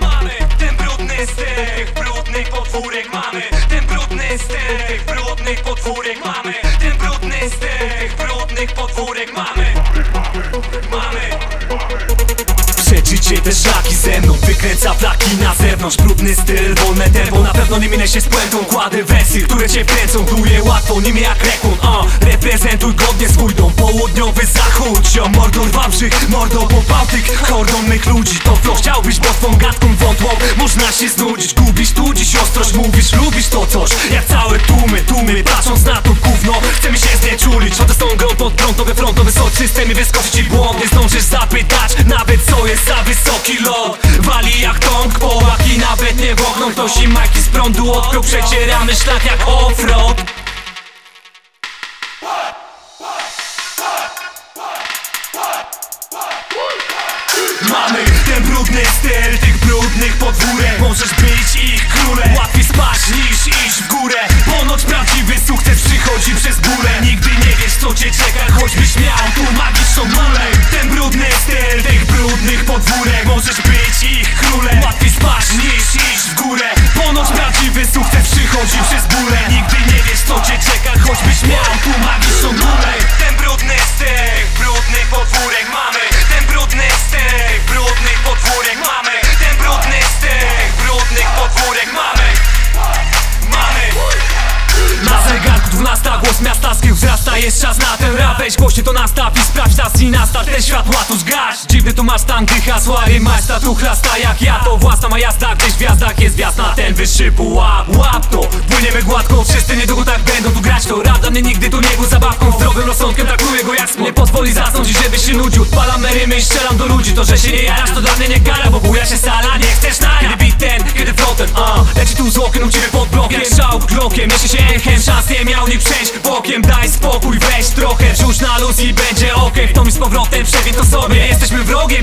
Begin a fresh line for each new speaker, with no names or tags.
Mamy ten brudny styk, brudnych potwórek mamy. Ten brudny brudnych
Przeczycie te szlaki ze mną Wykręca flaki na zewnątrz. Brudny styl, wolne tempo Na pewno nie minę się z puentą. Kładę wersy, które cię kręcą. Duję łatwo, nimi jak rekun uh, Reprezentuj godnie swój dom. Południowy zachód Ziom mordor Wałbrzych, mordo po Bałtyk. Hordą mych ludzi To flow chciałbyś, bo twą gadką wątłą? Można się znudzić, gubisz tu dziś ostrość. Mówisz, lubisz to coś Jak całe tłumy, tłumy Patrząc na to gówno Chcemy się znieczulić Chodzę z tą grą pod prąd Nowy front, nowy system i wyskoczy ci błąd lot Wali jak tąk, połaki nawet nie wogną Ktoś i majki z prądu odkrył. Przecieramy szlak jak offroad. Mamy ten brudny styl tych brudnych podwórek Możesz być ich Jest czas na ten rap. Weź głośnie to nastaw i sprawdź nas i nastart Ten światła tu zgaś Dziwny tu masz tanky hasła Rymajsta tu chlasta jak ja. To własna ma jazda Gdzieś w gwiazdach jest wjazd na ten wyższy pułap. Łap to Płyniemy gładko. Wszyscy niedługo tak będą tu grać. To rap mnie nigdy tu nie był zabawką. Zdrowym rozsądkiem traktuję go jak Nie pozwoli zasnąć żebyś się nudził. Odpalam rymy i strzelam do ludzi. To, że się nie jarasz to dla mnie nie kara Bo buja się sala. Nie chcesz na Kiedy beat ten, kiedy fronten uh, Leci tu z okien u ciebie glokiem Mieści się echem Szans nie miał nikt przejść. Bokiem Daj spokój, weź trochę Wrzuć na luz i będzie okej. To mi z powrotem przewiedz to sobie. Jesteśmy wrogiem,